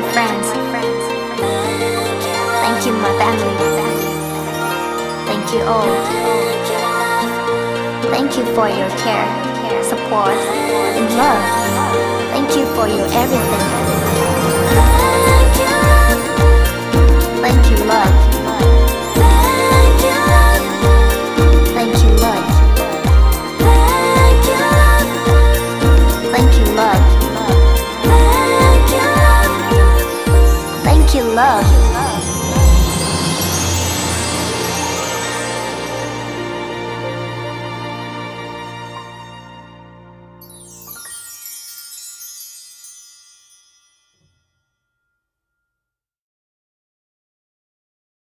my friends. Thank you, my family. Thank you all. Thank you for your care, support, and love. Thank you for your everything. love.